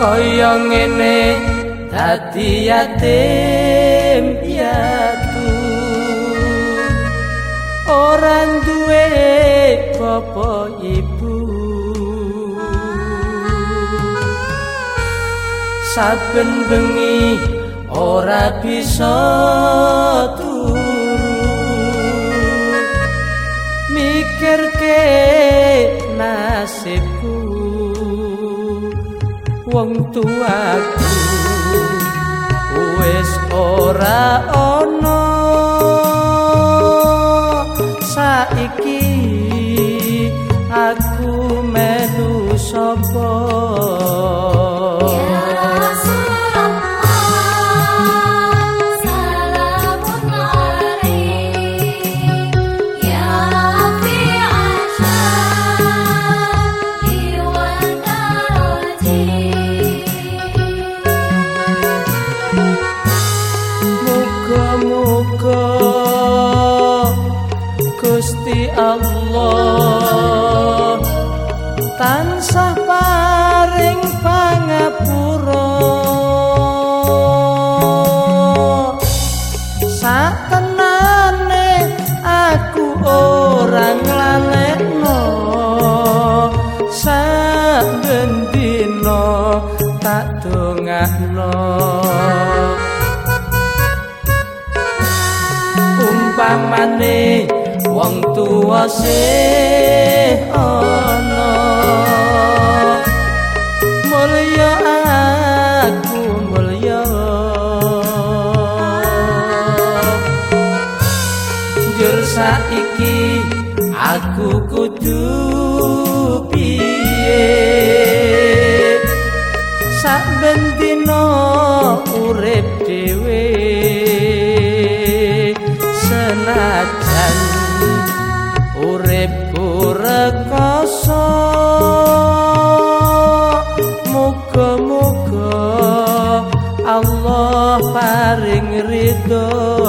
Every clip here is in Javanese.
kaya ngene dadi yatim piatu. Ora duwe bapa ibu. Saben bengi ora bisa turu. Mikirke nasibku wong tuaku wis ora ana saiki aku melu sapa umpamane wong tuwa sih ana. Mulya aku mulya. Jur saiki aku kudu piye? Sak bendina urip ridho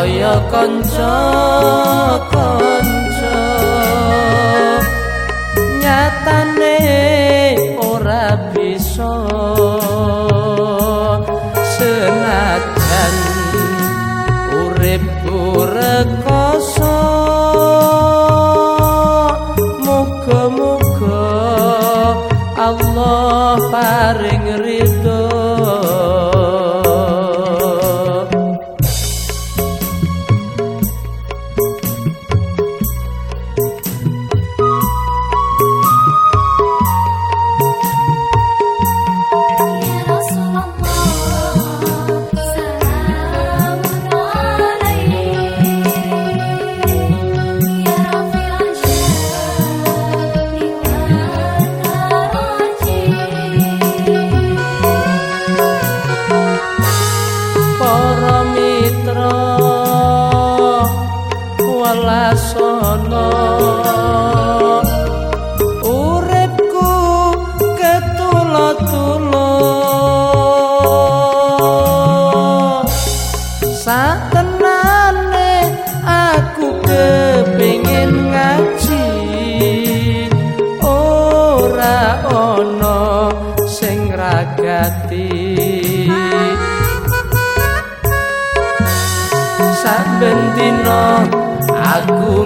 kaya kanca-kanca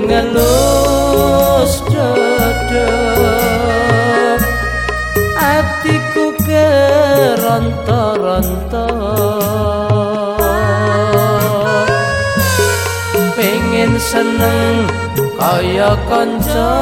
ngelus dodo atiku keronto-ronto. Pengen seneng kaya kanca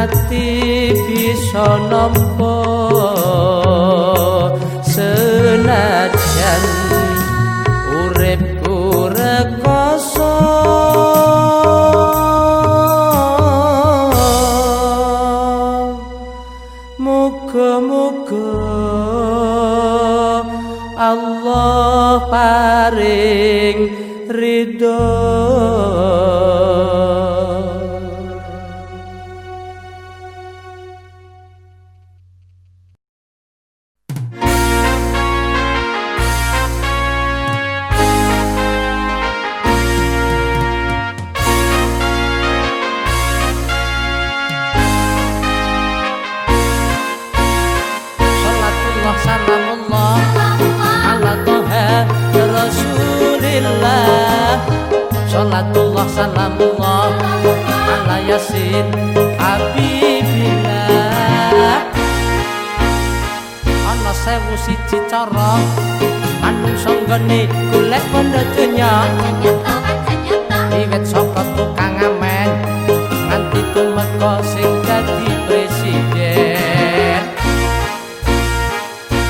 ati bisa nampa senajan uripku rekoso muga-muga Allah paring ridho sewu siji cara. Manungsa nggone golek bondo donya. Wiwit saka tukang amen nganti tumeka sing dadi presiden.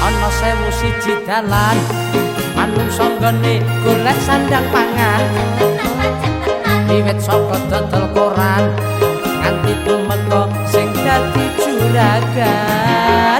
Ana sewu siji dalan manungsa nggone golek sandang pangan. Wiwit saka dodol koran nganti tumeka sing dadi juragan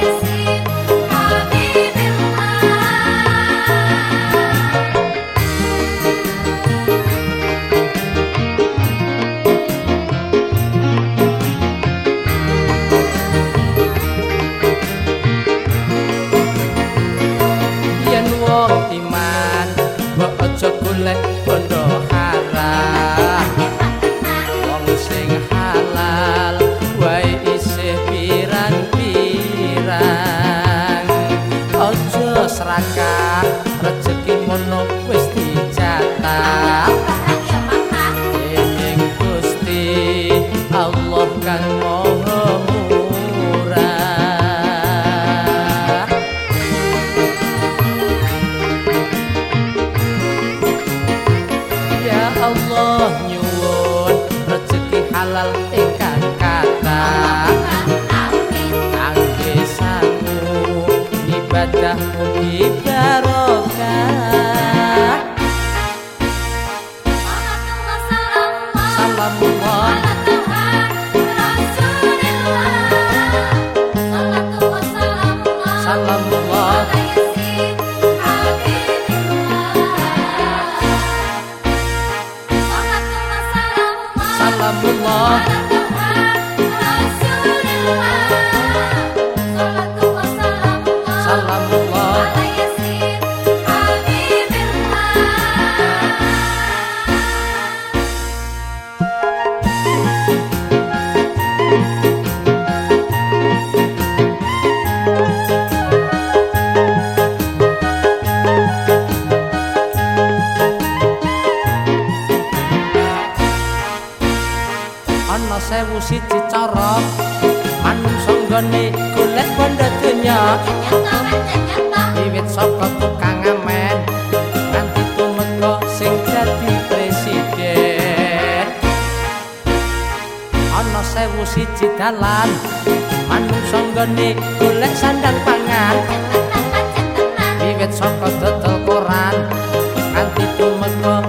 dadi presiden. Ana sewu siji dalan manungsa nggone golek sandang pangan. Wiwit saka dodol koran nganti tumeka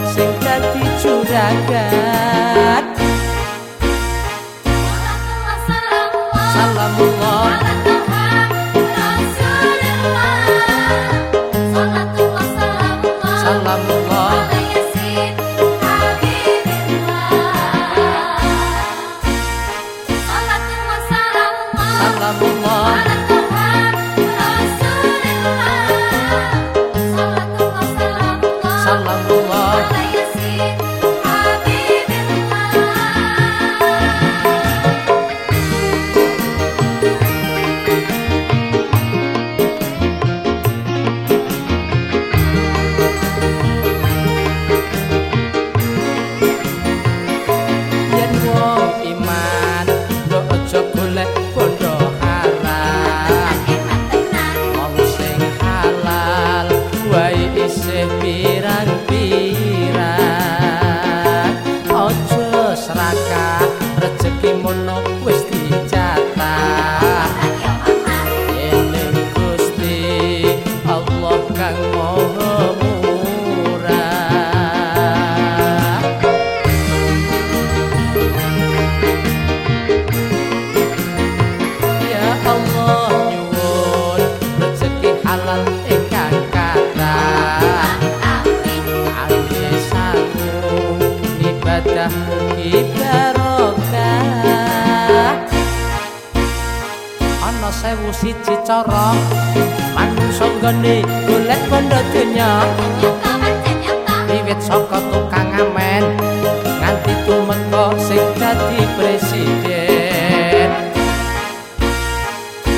Sing dadi presiden.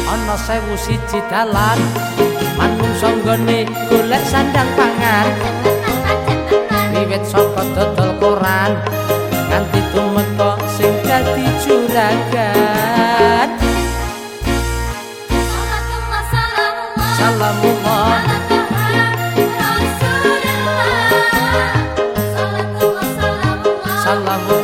Ana sewu siji dalan manungsa nggone golek sandang pangan. Wiwit saka dodol koran nganti tumeka sing dadi juragan salamullah salamullah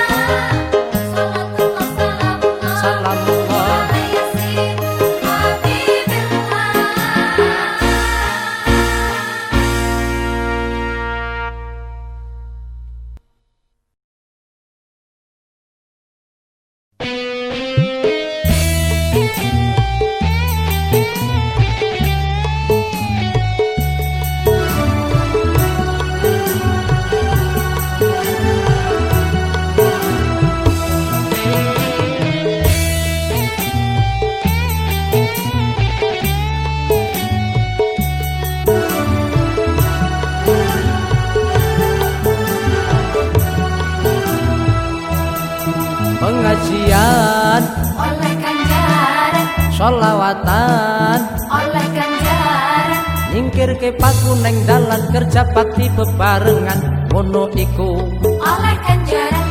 neng dalan kerja bakti bebarengan. Ngono iku. Oleh ganjaran,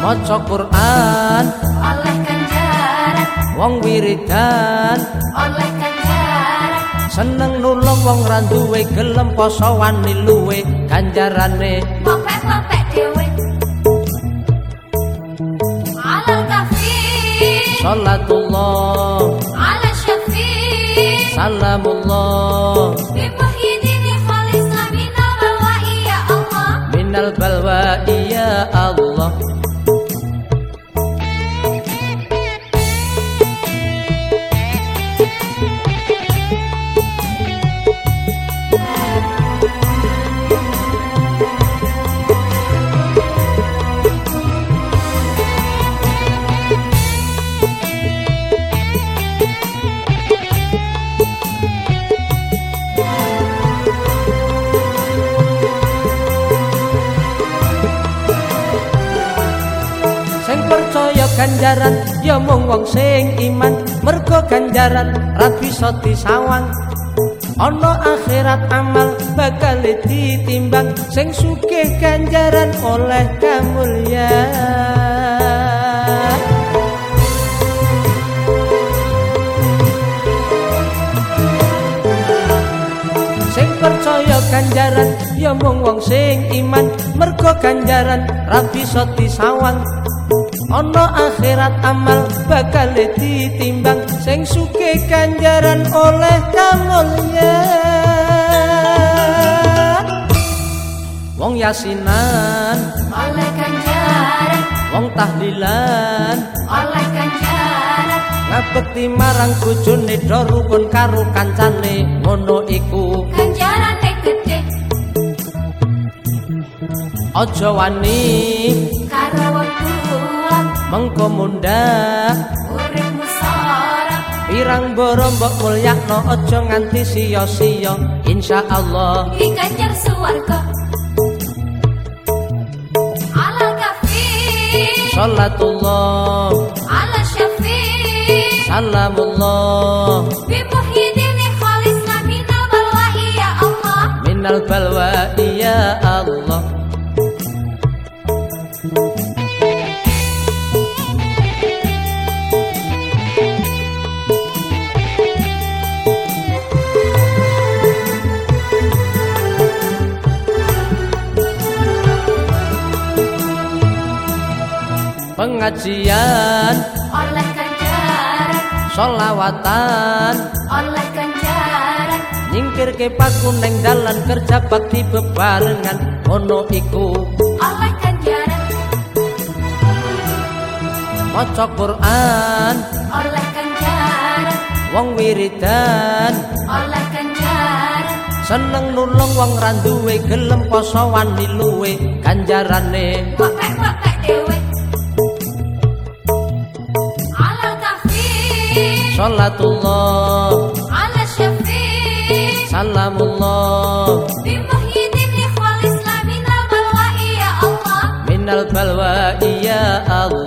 maca Quran. Oleh ganjaran, wong wiridan. Oleh ganjaran, seneng nulung wong randuwe gelem poso wani luwe. Ganjarane. Popek-popek dewe. Alal kafi, salatullah. ala syafi, علم الله mung wong sing iman. Mergo ganjaran ra bisa disawang. Ana akhirat amal bakal ditimbang. Sing sugih ganjaran oleh kamulyan sing percaya ganjaran ya mung wong sing iman. Mergo ganjaran ra bisa disawang ana akhirat amal bakal ditimbang sing sugih ganjaran oleh kamulyan wong yasinan oleh ganjaran. wong tahlilan oleh ganjaran. ngabekti marang bojone do rukun karo kancane ngono iku. Ganjaran gede aja wani karo mengko mundak urip Pirang borombok mulia no ojo nganti siyo-siyo Insya Allah Dikanjar suwargo Ala kafi Salatullah. Ala syafi Salamullah. Bimuhyiddin khalis nabi nabal ya Allah. Minal balwa iya pengajian. Oleh ganjaran. Solawatan oleh ganjaran. Nyingkir ke pakuneng dalan kerja bakti bebarengan. Ono iku. Oleh ganjaran. Maca Quran. Oleh ganjaran. Wong wiridan. Oleh ganjaran. Seneng nulung wong randuwe gelem poso wani luwe ganjarane. Wapek-wapek dewe salatullah. Ala syafi salamullah. Bi muhyiddin khalisna minal balwa'i ya Allah. Minal balwa ya Allah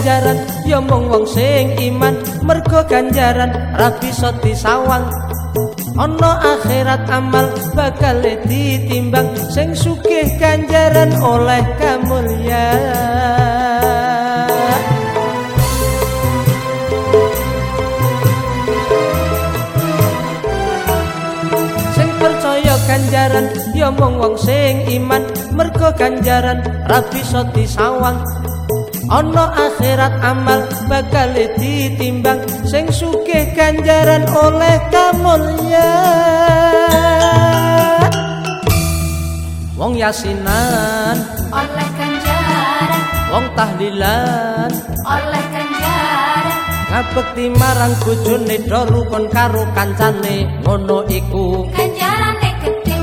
ganjaran. Ya mung wong sing iman mergo ganjaran. Ra bisa disawang. Ana akhirat amal bakal ditimbang. Sing sugih ganjaran oleh kamulyan sing percaya ganjaran ya mung wong sing iman mergo ganjaran. Ra bisa disawang ana akhirat amal bakal ditimbang sing sugih ganjaran oleh kamulyan wong yasinan oleh ganjaran. wong tahlilan oleh ganjaran. ngabekti marang bojone do rukun karo kancane ngono iku. Ganjaran gede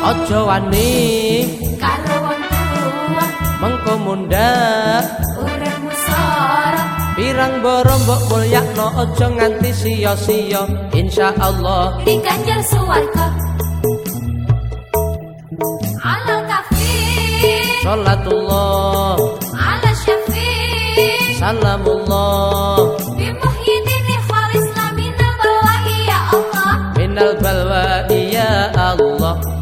aja wani komundak uripmu musara, pirang borombok mulyakno aja nganti sia-sia insyaallah. Dikanjar suwarga. Alal kafi. Sholatullah ala syafi. Salamullah. Bimuhyidini khalis lamina balwa iya Allah. Minal balwa iya Allah.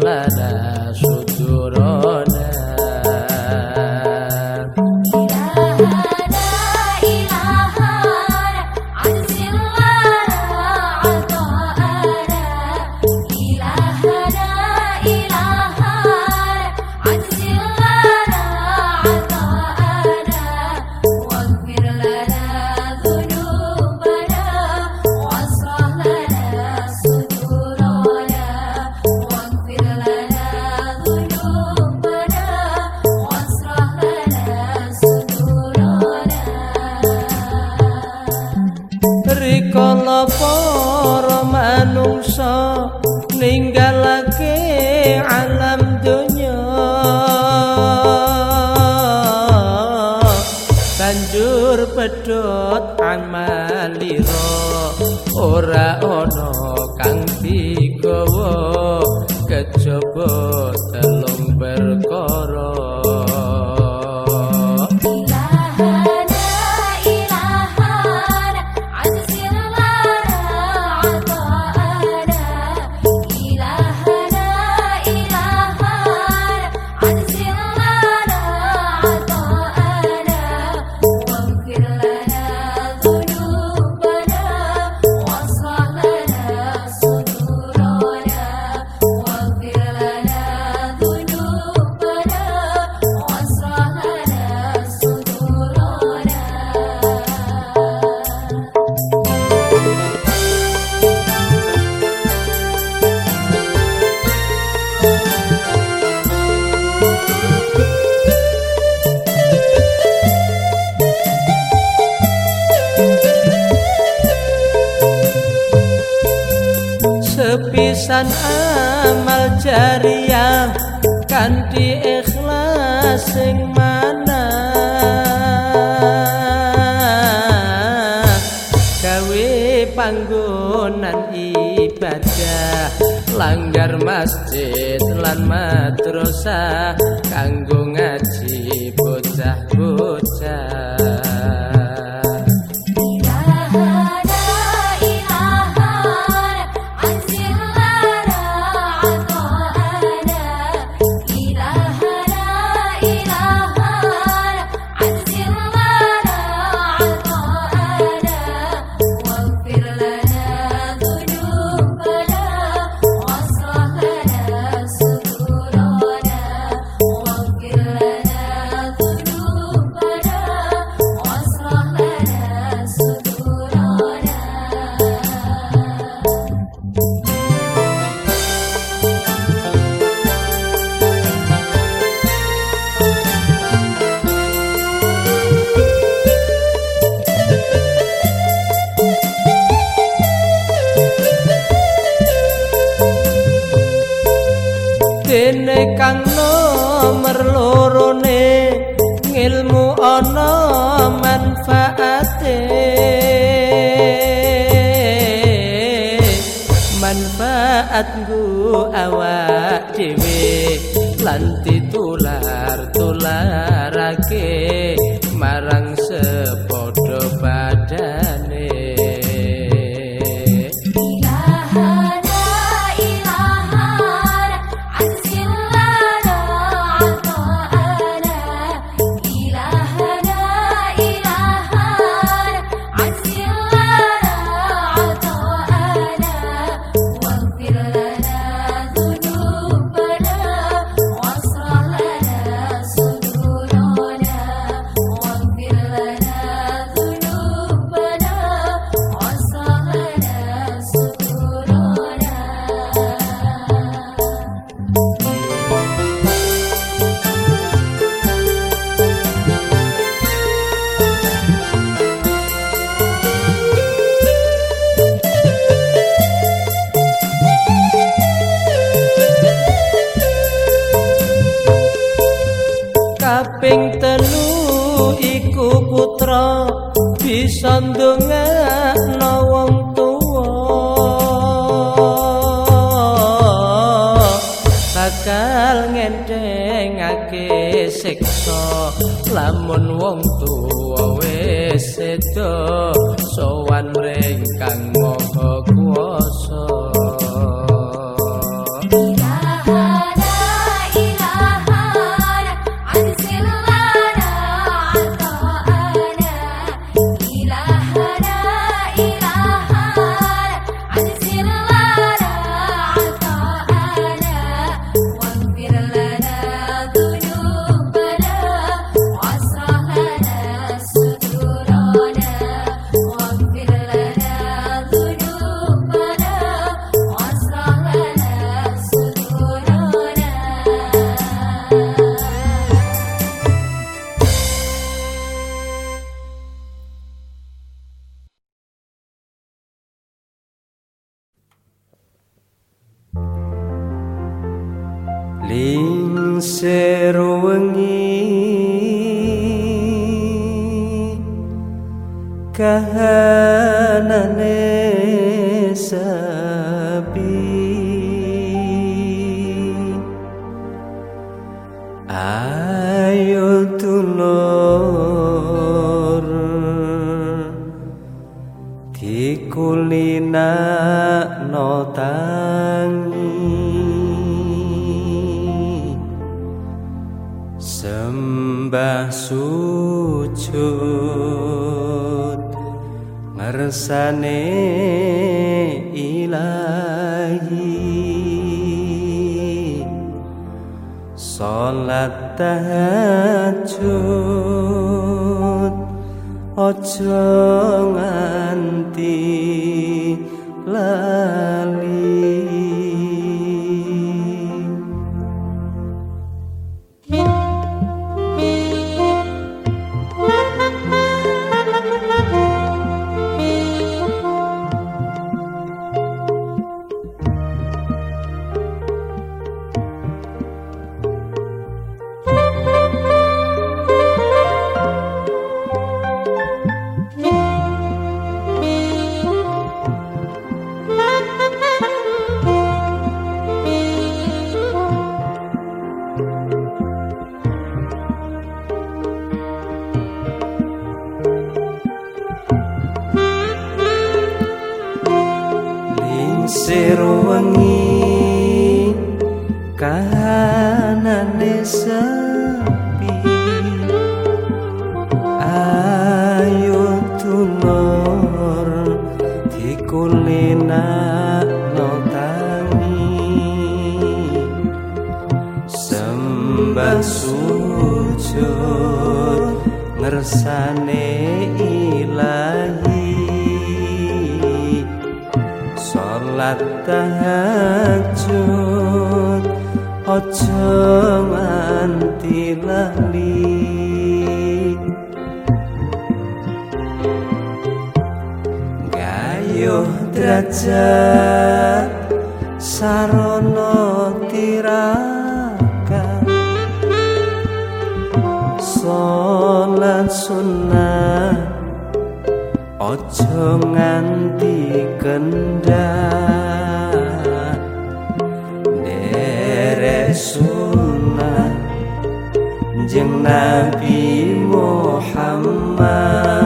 لنا صدورنا ora sing mana gawe panggonan ibadah langgar masjid lan madrasah kanggo kulina no tangi. Sembah sujud ngersane ilahi. Salat tahajud aja nganti lali sarana tiraka. Salat sunnah aja nganti kendang nderek sunnah jeneng Nabi Muhammad.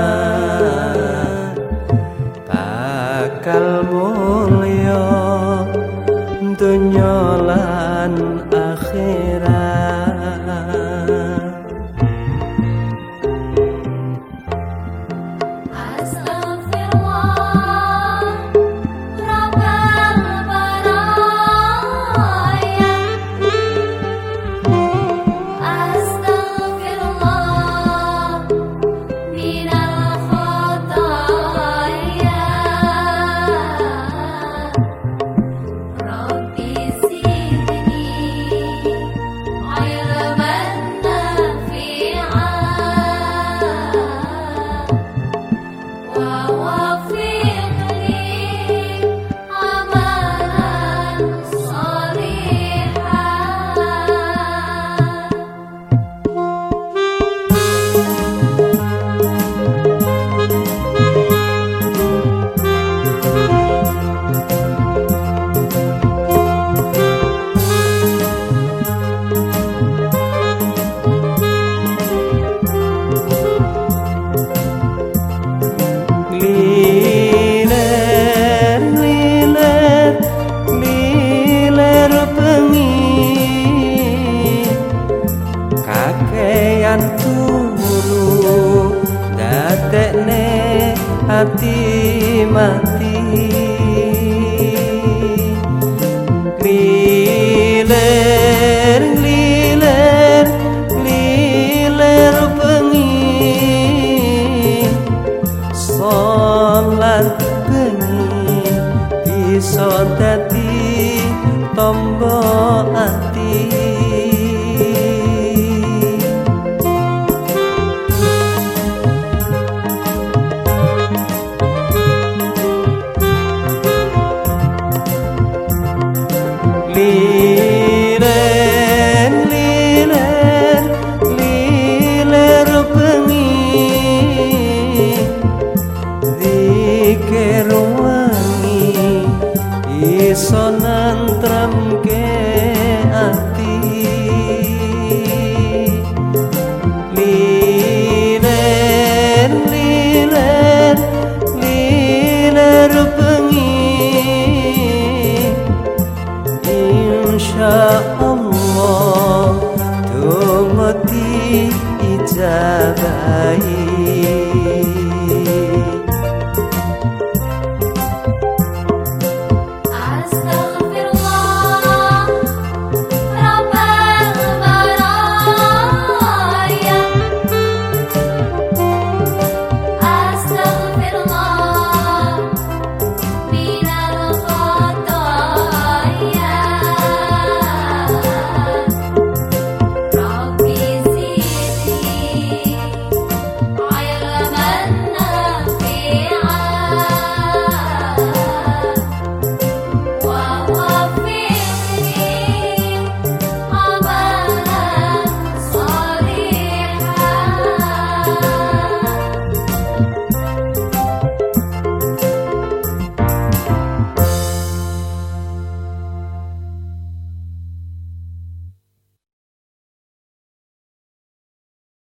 있자바이.